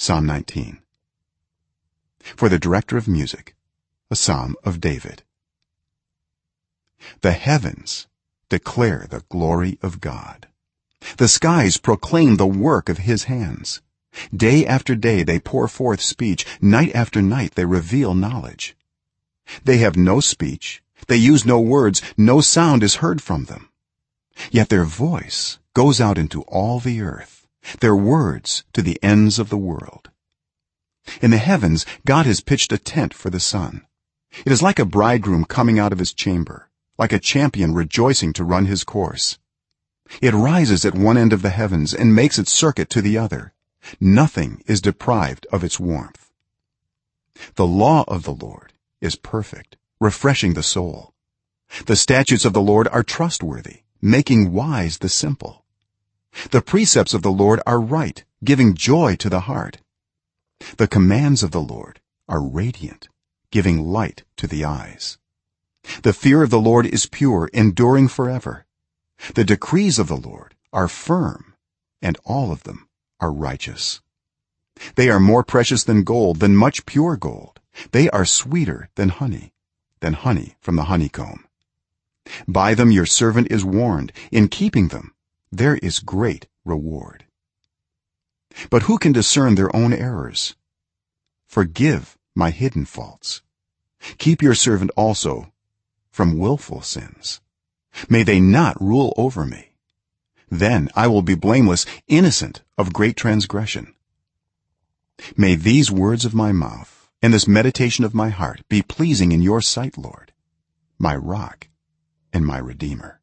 psalm 19 for the director of music a psalm of david. The heavens declare the glory of god. The skies proclaim the work of his hands. Day after day they pour forth speech. Night after night they reveal knowledge. They have no speech. They use no words. No sound is heard from them. Yet their voice goes out into all the earth their words to the ends of the world. In the heavens god has pitched a tent for the sun. It is like a bridegroom coming out of his chamber like a champion rejoicing to run his course. It rises at one end of the heavens and makes its circuit to the other. Nothing is deprived of its warmth. The law of the lord is perfect refreshing the soul. The statutes of the lord are trustworthy making wise the simple the precepts of the lord are right giving joy to the heart. The commands of the lord are radiant giving light to the eyes. The fear of the lord is pure enduring forever. The decrees of the lord are firm and all of them are righteous. They are more precious than gold than much pure gold. They are sweeter than honey than honey from the honeycomb. By them your servant is warned in keeping them there is great reward. But who can discern their own errors? Forgive my hidden faults. Keep your servant also from wilful sins. May they not rule over me. Then i will be blameless innocent of great transgression. May these words of my mouth and this meditation of my heart be pleasing in your sight lord my rock and my redeemer